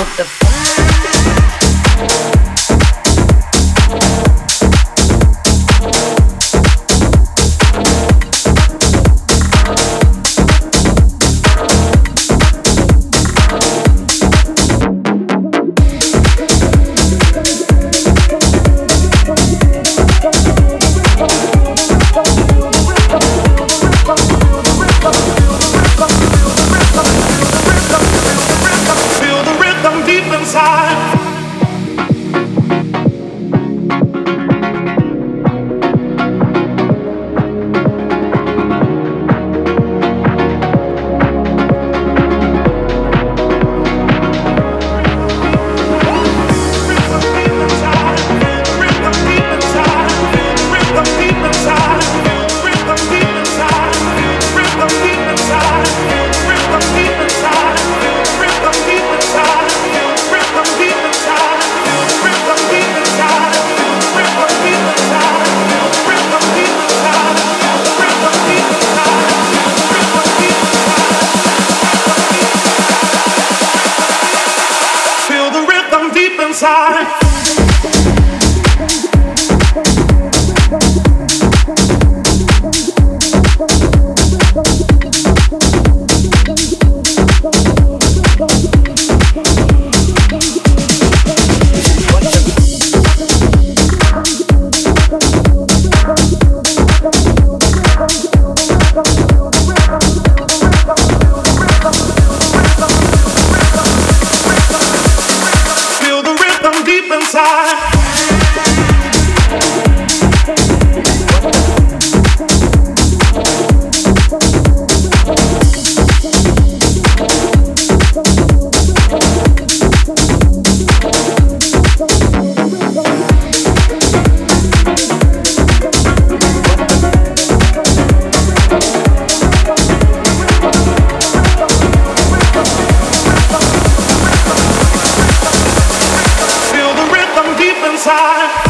What the fuck? Bye. time.